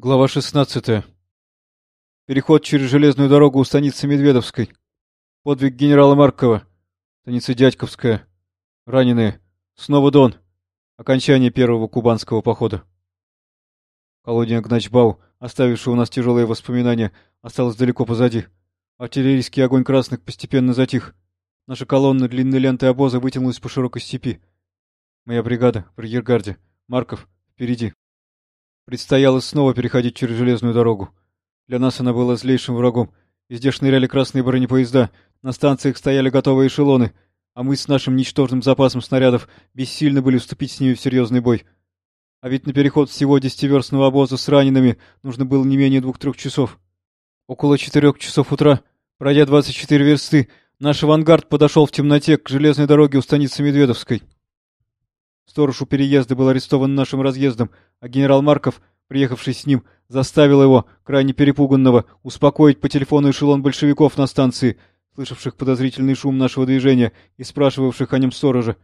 Глава 16. Переход через железную дорогу у станицы Медведовской. Подвиг генерала Маркова. Станица Дядьковская. Раненые. Снова Дон. Окончание первого кубанского похода. Колония Гначбау, оставившая у нас тяжелые воспоминания, осталась далеко позади. Артиллерийский огонь красных постепенно затих. Наша колонна длинной ленты обоза вытянулась по широкой степи. Моя бригада в арьергарде. Марков впереди. Предстояло снова переходить через железную дорогу. Для нас она была злейшим врагом. Везде шныряли красные бронепоезда, на станциях стояли готовые эшелоны, а мы с нашим ничтожным запасом снарядов бессильно были вступить с ними в серьезный бой. А ведь на переход всего десятиверстного обоза с ранеными нужно было не менее двух-трех часов. Около четырех часов утра, пройдя 24 версты, наш авангард подошел в темноте к железной дороге у станицы Медведовской. Сторож у переезда был арестован нашим разъездом, а генерал Марков, приехавший с ним, заставил его, крайне перепуганного, успокоить по телефону эшелон большевиков на станции, слышавших подозрительный шум нашего движения и спрашивавших о нем сторожа.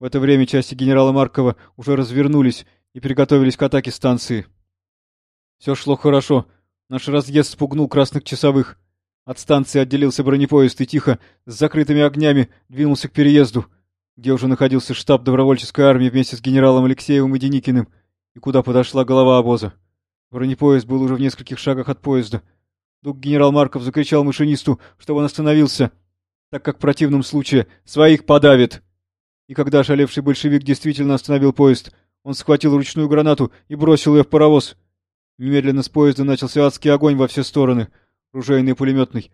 В это время части генерала Маркова уже развернулись и приготовились к атаке станции. Все шло хорошо. Наш разъезд спугнул красных часовых. От станции отделился бронепоезд и тихо, с закрытыми огнями, двинулся к переезду — где уже находился штаб добровольческой армии вместе с генералом Алексеевым и Деникиным, и куда подошла голова обоза. Бронепоезд был уже в нескольких шагах от поезда. Вдруг генерал Марков закричал машинисту, чтобы он остановился, так как в противном случае своих подавит. И когда шалевший большевик действительно остановил поезд, он схватил ручную гранату и бросил ее в паровоз. Немедленно с поезда начался адский огонь во все стороны, ружейный и пулеметный.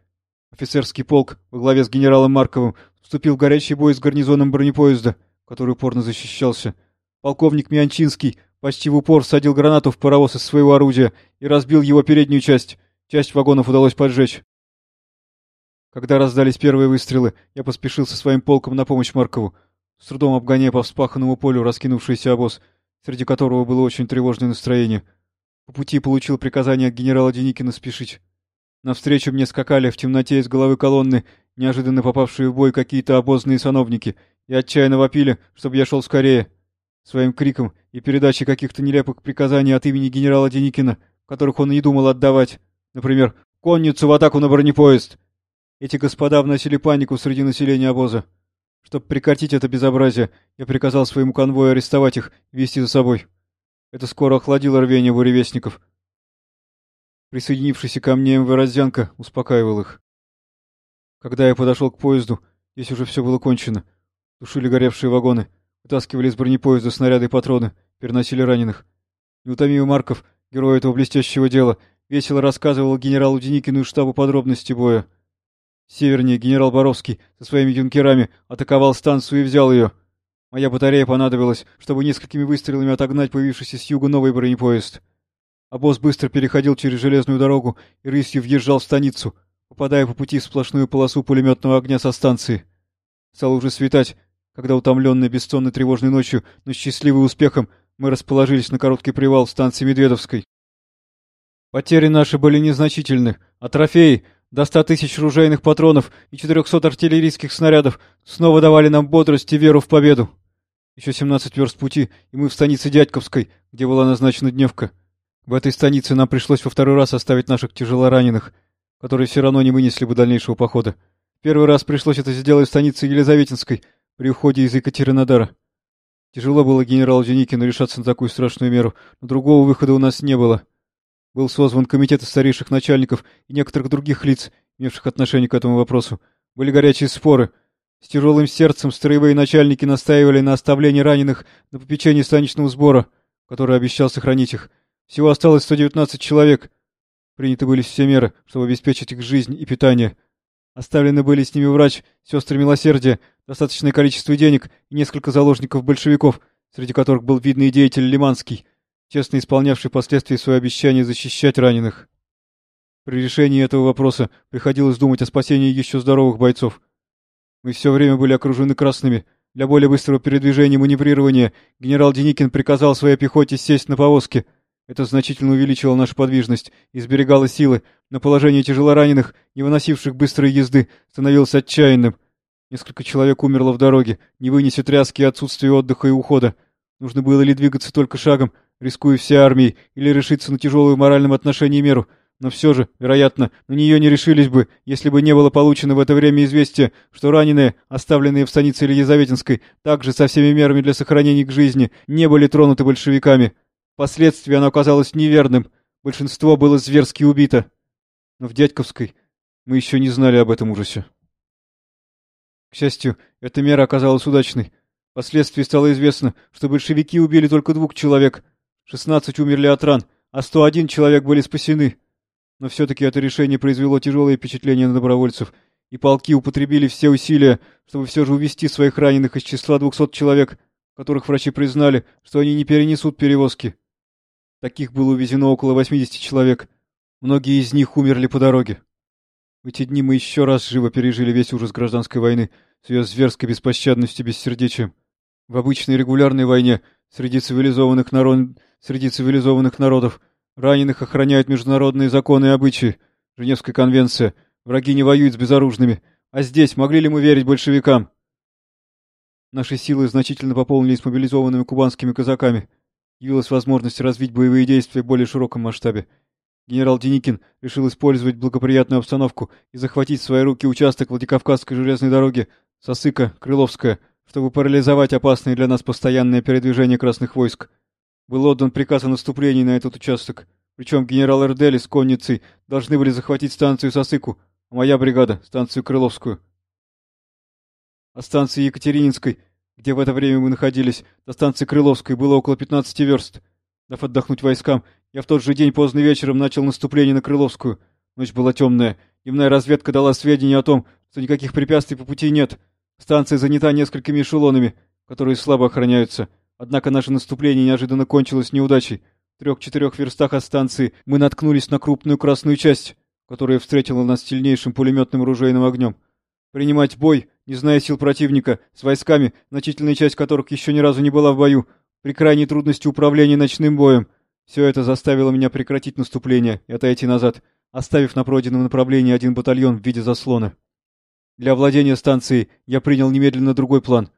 Офицерский полк во главе с генералом Марковым вступил в горячий бой с гарнизоном бронепоезда, который упорно защищался. Полковник Мианчинский почти в упор садил гранату в паровоз из своего орудия и разбил его переднюю часть. Часть вагонов удалось поджечь. Когда раздались первые выстрелы, я поспешил со своим полком на помощь Маркову, с трудом обгоняя по вспаханному полю раскинувшийся обоз, среди которого было очень тревожное настроение. По пути получил приказание от генерала Деникина спешить. Навстречу мне скакали в темноте из головы колонны, неожиданно попавшие в бой какие-то обозные сановники, и отчаянно вопили, чтобы я шел скорее. Своим криком и передачей каких-то нелепых приказаний от имени генерала Деникина, которых он не думал отдавать. Например, «Конницу в атаку на бронепоезд!» Эти господа вносили панику среди населения обоза. Чтобы прекратить это безобразие, я приказал своему конвою арестовать их и вести за собой. Это скоро охладило рвение буревестников, Присоединившийся ко мне МВ Родзянко успокаивал их. Когда я подошел к поезду, здесь уже все было кончено. Тушили горевшие вагоны, вытаскивали из бронепоезда снаряды и патроны, переносили раненых. Неутомимый Марков, герой этого блестящего дела, весело рассказывал генералу Деникину и штабу подробности боя. Севернее генерал Боровский со своими юнкерами атаковал станцию и взял ее. Моя батарея понадобилась, чтобы несколькими выстрелами отогнать появившийся с юга новый бронепоезд. Обоз быстро переходил через железную дорогу и рысью въезжал в станицу, попадая по пути в сплошную полосу пулеметного огня со станции. Стало уже светать, когда, утомленные бессонной тревожной ночью, но счастливый успехом, мы расположились на короткий привал станции Медведовской. Потери наши были незначительны, а трофеи, до ста тысяч ружейных патронов и четырехсот артиллерийских снарядов, снова давали нам бодрость и веру в победу. Еще семнадцать верст пути, и мы в станице Дядьковской, где была назначена дневка. В этой станице нам пришлось во второй раз оставить наших тяжелораненых, которые все равно не вынесли бы дальнейшего похода. Первый раз пришлось это сделать в станице Елизаветинской при уходе из Екатеринодара. Тяжело было генералу Деникину решаться на такую страшную меру, но другого выхода у нас не было. Был созван комитет из старейших начальников и некоторых других лиц, имевших отношение к этому вопросу. Были горячие споры. С тяжелым сердцем строевые начальники настаивали на оставлении раненых на попечении станичного сбора, который обещал сохранить их. Всего осталось 119 человек. Приняты были все меры, чтобы обеспечить их жизнь и питание. Оставлены были с ними врач, сестры милосердия, достаточное количество денег и несколько заложников-большевиков, среди которых был видный деятель Лиманский, честно исполнявший впоследствии свое обещание защищать раненых. При решении этого вопроса приходилось думать о спасении еще здоровых бойцов. Мы все время были окружены красными. Для более быстрого передвижения и маневрирования генерал Деникин приказал своей пехоте сесть на повозки — это значительно увеличило нашу подвижность и сберегало силы, но положение тяжелораненых, не выносивших быстрой езды, становилось отчаянным. Несколько человек умерло в дороге, не вынеся тряски и отсутствия отдыха и ухода. Нужно было ли двигаться только шагом, рискуя всей армией, или решиться на тяжелую в моральном отношении меру. Но все же, вероятно, на нее не решились бы, если бы не было получено в это время известие, что раненые, оставленные в станице Елизаветинской, также со всеми мерами для сохранения их жизни, не были тронуты большевиками. Впоследствии оно оказалось неверным. Большинство было зверски убито. Но в Дядьковской мы еще не знали об этом ужасе. К счастью, эта мера оказалась удачной. Впоследствии стало известно, что большевики убили только двух человек. 16 умерли от ран, а 101 человек были спасены. Но все-таки это решение произвело тяжелое впечатление на добровольцев, и полки употребили все усилия, чтобы все же увести своих раненых из числа 200 человек, которых врачи признали, что они не перенесут перевозки. Таких было увезено около 80 человек. Многие из них умерли по дороге. В эти дни мы еще раз живо пережили весь ужас гражданской войны с ее зверской беспощадностью и бессердечием. В обычной регулярной войне среди цивилизованных, народ... среди цивилизованных народов раненых охраняют международные законы и обычаи. Женевская конвенция. Враги не воюют с безоружными. А здесь могли ли мы верить большевикам? Наши силы значительно пополнились мобилизованными кубанскими казаками. Явилась возможность развить боевые действия в более широком масштабе. Генерал Деникин решил использовать благоприятную обстановку и захватить в свои руки участок Владикавказской железной дороги Сосыка-Крыловская, чтобы парализовать опасное для нас постоянное передвижение красных войск. Был отдан приказ о наступлении на этот участок. Причем генерал Эрдели с конницей должны были захватить станцию Сосыку, а моя бригада — станцию Крыловскую. От станции Екатерининской, где в это время мы находились, до станции Крыловской было около 15 верст. Дав отдохнуть войскам, я в тот же день поздно вечером начал наступление на Крыловскую. Ночь была темная. Дневная разведка дала сведения о том, что никаких препятствий по пути нет. Станция занята несколькими эшелонами, которые слабо охраняются. Однако наше наступление неожиданно кончилось неудачей. В трех-четырех верстах от станции мы наткнулись на крупную красную часть, которая встретила нас сильнейшим пулеметным оружейным огнем. Принимать бой, не зная сил противника, с войсками, значительная часть которых еще ни разу не была в бою, при крайней трудности управления ночным боем, все это заставило меня прекратить наступление и отойти назад, оставив на пройденном направлении один батальон в виде заслона. Для овладения станцией я принял немедленно другой план.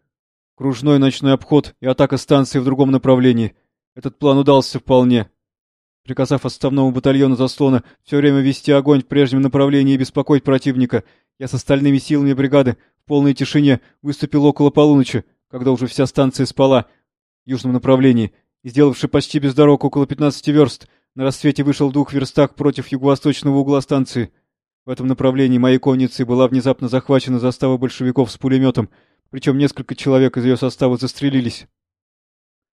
Кружной ночной обход и атака станции в другом направлении. Этот план удался вполне. Приказав отставному батальону заслона все время вести огонь в прежнем направлении и беспокоить противника, я с остальными силами бригады в полной тишине выступил около полуночи, когда уже вся станция спала в южном направлении, и, сделавши почти без дорог около 15 верст, на рассвете вышел в двух верстах против юго-восточного угла станции. В этом направлении моей конницей была внезапно захвачена застава большевиков с пулеметом, причем несколько человек из ее состава застрелились.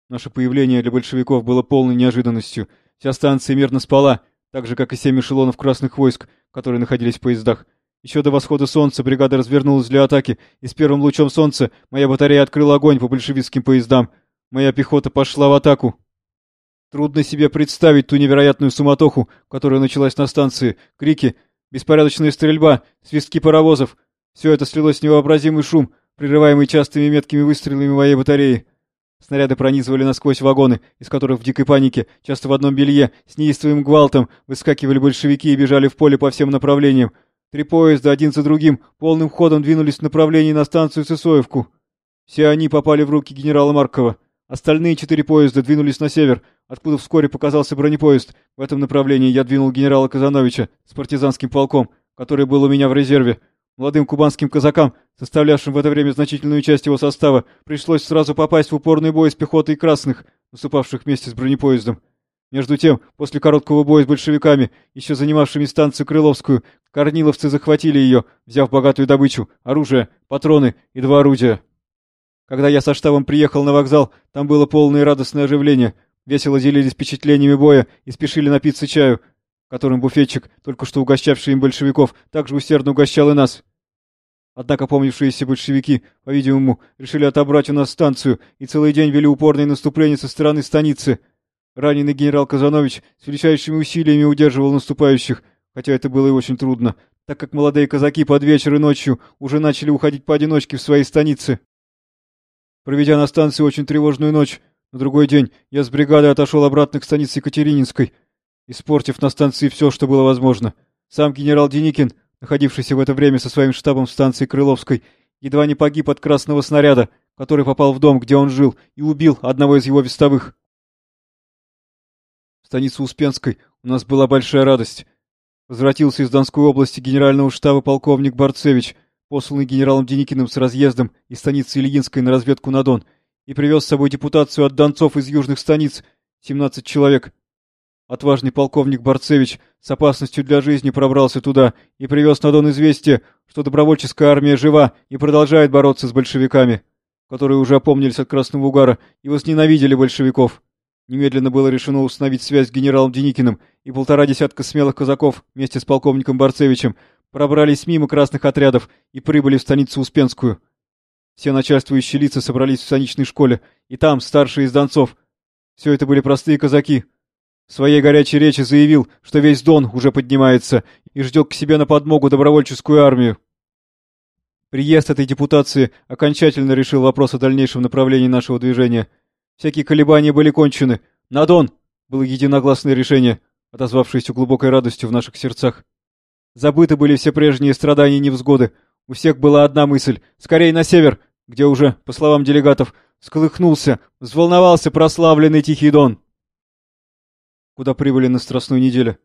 Наше появление для большевиков было полной неожиданностью. Вся станция мирно спала, так же, как и семь эшелонов красных войск, которые находились в поездах. Еще до восхода солнца бригада развернулась для атаки, и с первым лучом солнца моя батарея открыла огонь по большевистским поездам — Моя пехота пошла в атаку. Трудно себе представить ту невероятную суматоху, которая началась на станции. Крики, беспорядочная стрельба, свистки паровозов. Все это слилось в невообразимый шум, прерываемый частыми меткими выстрелами моей батареи. Снаряды пронизывали насквозь вагоны, из которых в дикой панике, часто в одном белье, с неистовым гвалтом, выскакивали большевики и бежали в поле по всем направлениям. Три поезда, один за другим, полным ходом двинулись в направлении на станцию Сысоевку. Все они попали в руки генерала Маркова. Остальные четыре поезда двинулись на север, откуда вскоре показался бронепоезд. В этом направлении я двинул генерала Казановича с партизанским полком, который был у меня в резерве. Молодым кубанским казакам, составлявшим в это время значительную часть его состава, пришлось сразу попасть в упорный бой с пехотой красных, наступавших вместе с бронепоездом. Между тем, после короткого боя с большевиками, еще занимавшими станцию Крыловскую, корниловцы захватили ее, взяв богатую добычу, оружие, патроны и два орудия. Когда я со штабом приехал на вокзал, там было полное радостное оживление. Весело делились впечатлениями боя и спешили напиться чаю, которым буфетчик, только что угощавший им большевиков, также усердно угощал и нас. Однако помнившиеся большевики, по-видимому, решили отобрать у нас станцию и целый день вели упорные наступления со стороны станицы. Раненый генерал Казанович с величайшими усилиями удерживал наступающих, хотя это было и очень трудно, так как молодые казаки под вечер и ночью уже начали уходить поодиночке в свои станицы. Проведя на станции очень тревожную ночь, на другой день я с бригадой отошел обратно к станице Екатерининской, испортив на станции все, что было возможно. Сам генерал Деникин, находившийся в это время со своим штабом в станции Крыловской, едва не погиб от красного снаряда, который попал в дом, где он жил, и убил одного из его вестовых. В станице Успенской у нас была большая радость. Возвратился из Донской области генерального штаба полковник Барцевич, посланный генералом Деникиным с разъездом из станицы Ильинской на разведку на Дон, и привез с собой депутацию от донцов из южных станиц, 17 человек. Отважный полковник Барцевич с опасностью для жизни пробрался туда и привез на Дон известие, что добровольческая армия жива и продолжает бороться с большевиками, которые уже опомнились от Красного Угара и возненавидели большевиков. Немедленно было решено установить связь с генералом Деникиным, и полтора десятка смелых казаков вместе с полковником Барцевичем пробрались мимо красных отрядов и прибыли в станицу Успенскую. Все начальствующие лица собрались в станичной школе, и там старшие из донцов. Все это были простые казаки. В своей горячей речи заявил, что весь Дон уже поднимается и ждет к себе на подмогу добровольческую армию. Приезд этой депутации окончательно решил вопрос о дальнейшем направлении нашего движения — Всякие колебания были кончены. На Дон! Было единогласное решение, отозвавшееся глубокой радостью в наших сердцах. Забыты были все прежние страдания и невзгоды. У всех была одна мысль — скорее на север, где уже, по словам делегатов, сколыхнулся, взволновался прославленный Тихий Дон. Куда прибыли на Страстную неделю.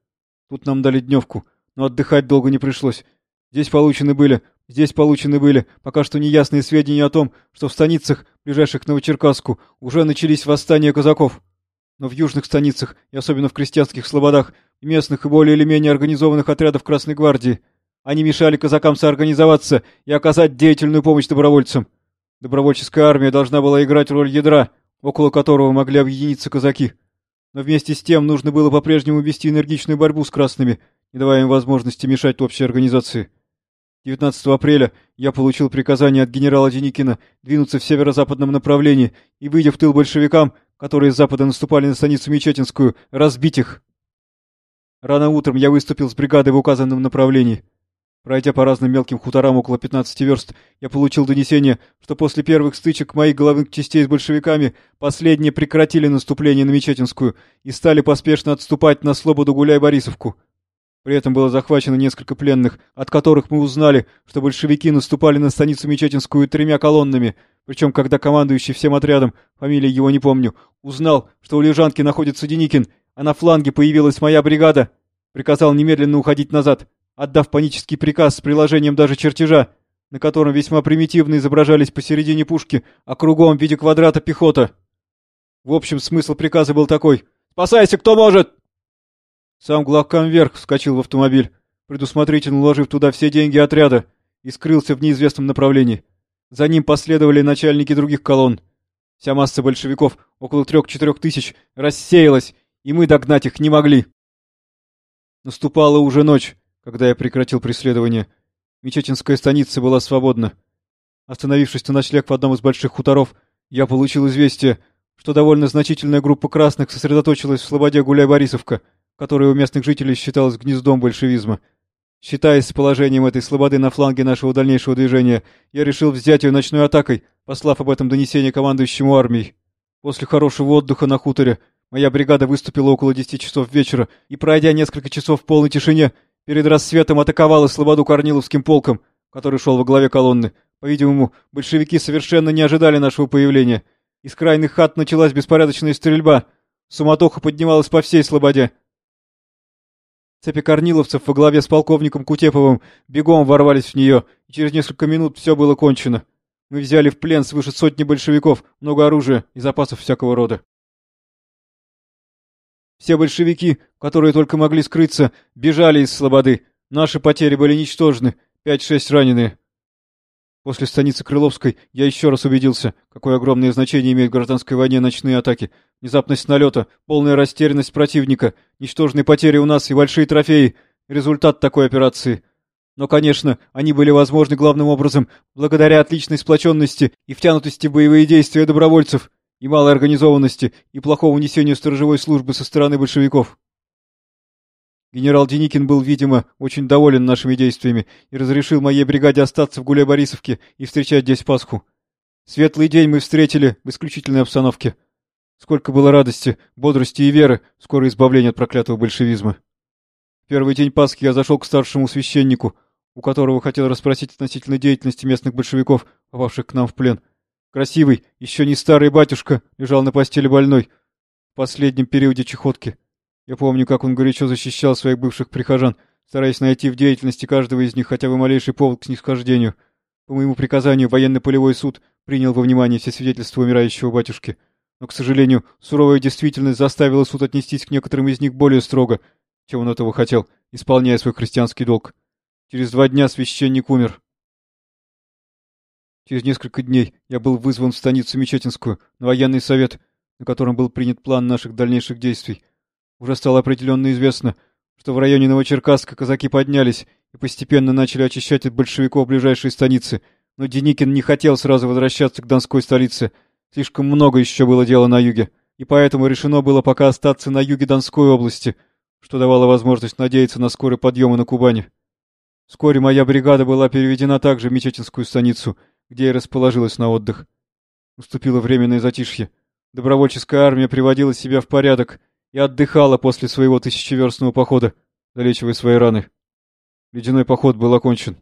Тут нам дали дневку, но отдыхать долго не пришлось. Здесь получены были, здесь получены были пока что неясные сведения о том, что в станицах, ближайших к Новочеркасску, уже начались восстания казаков. Но в южных станицах, и особенно в крестьянских слободах, местных и более или менее организованных отрядов Красной Гвардии, они мешали казакам соорганизоваться и оказать деятельную помощь добровольцам. Добровольческая армия должна была играть роль ядра, около которого могли объединиться казаки. Но вместе с тем нужно было по-прежнему вести энергичную борьбу с красными, не давая им возможности мешать общей организации. 19 апреля я получил приказание от генерала Деникина двинуться в северо-западном направлении и, выйдя в тыл большевикам, которые с запада наступали на станицу Мечетинскую, разбить их. Рано утром я выступил с бригадой в указанном направлении. Пройдя по разным мелким хуторам около 15 верст, я получил донесение, что после первых стычек моих головных частей с большевиками последние прекратили наступление на Мечетинскую и стали поспешно отступать на Слободу Гуляй-Борисовку. При этом было захвачено несколько пленных, от которых мы узнали, что большевики наступали на станицу Мечетинскую тремя колоннами, причем когда командующий всем отрядом, фамилии его не помню, узнал, что у Лежанки находится Деникин, а на фланге появилась моя бригада, приказал немедленно уходить назад, отдав панический приказ с приложением даже чертежа, на котором весьма примитивно изображались посередине пушки, а кругом в виде квадрата пехота. В общем, смысл приказа был такой «Спасайся, кто может!» Сам главкомверх вскочил в автомобиль, предусмотрительно уложив туда все деньги отряда, и скрылся в неизвестном направлении. За ним последовали начальники других колонн. Вся масса большевиков, около трех-четырех тысяч, рассеялась, и мы догнать их не могли. Наступала уже ночь, когда я прекратил преследование. Мечетинская станица была свободна. Остановившись на ночлег в одном из больших хуторов, я получил известие, что довольно значительная группа красных сосредоточилась в слободе Гуляй-Борисовка — которое у местных жителей считалось гнездом большевизма. Считаясь с положением этой слободы на фланге нашего дальнейшего движения, я решил взять ее ночной атакой, послав об этом донесение командующему армией. После хорошего отдыха на хуторе моя бригада выступила около десяти часов вечера и, пройдя несколько часов в полной тишине, перед рассветом атаковала слободу Корниловским полком, который шел во главе колонны. По-видимому, большевики совершенно не ожидали нашего появления. Из крайних хат началась беспорядочная стрельба. Суматоха поднималась по всей слободе. Цепи корниловцев во главе с полковником Кутеповым бегом ворвались в нее, и через несколько минут все было кончено. Мы взяли в плен свыше сотни большевиков, много оружия и запасов всякого рода. Все большевики, которые только могли скрыться, бежали из Слободы. Наши потери были ничтожны, пять-шесть раненые. После станицы Крыловской я еще раз убедился, какое огромное значение имеют в гражданской войне ночные атаки. Внезапность налета, полная растерянность противника, ничтожные потери у нас и большие трофеи — результат такой операции. Но, конечно, они были возможны главным образом благодаря отличной сплоченности и втянутости в боевые действия добровольцев, и малой организованности, и плохому несению сторожевой службы со стороны большевиков. Генерал Деникин был, видимо, очень доволен нашими действиями и разрешил моей бригаде остаться в Гуляй-Борисовке и встречать здесь Пасху. Светлый день мы встретили в исключительной обстановке. Сколько было радости, бодрости и веры, скоро избавление от проклятого большевизма. В первый день Пасхи я зашел к старшему священнику, у которого хотел расспросить относительно деятельности местных большевиков, попавших к нам в плен. Красивый, еще не старый батюшка, лежал на постели больной, в последнем периоде чехотки. Я помню, как он горячо защищал своих бывших прихожан, стараясь найти в деятельности каждого из них хотя бы малейший повод к снисхождению. По моему приказанию военно-полевой суд принял во внимание все свидетельства умирающего батюшки. Но, к сожалению, суровая действительность заставила суд отнестись к некоторым из них более строго, чем он этого хотел, исполняя свой христианский долг. Через два дня священник умер. Через несколько дней я был вызван в станицу Мечетинскую, на военный совет, на котором был принят план наших дальнейших действий. Уже стало определенно известно, что в районе Новочеркасска казаки поднялись и постепенно начали очищать от большевиков ближайшие станицы, но Деникин не хотел сразу возвращаться к Донской столице. Слишком много еще было дела на юге, и поэтому решено было пока остаться на юге Донской области, что давало возможность надеяться на скорый подъем на Кубани. Вскоре моя бригада была переведена также в Мечетинскую станицу — где я расположилась на отдых. Уступило временное затишье. Добровольческая армия приводила себя в порядок и отдыхала после своего тысячеверстного похода, залечивая свои раны. Ледяной поход был окончен.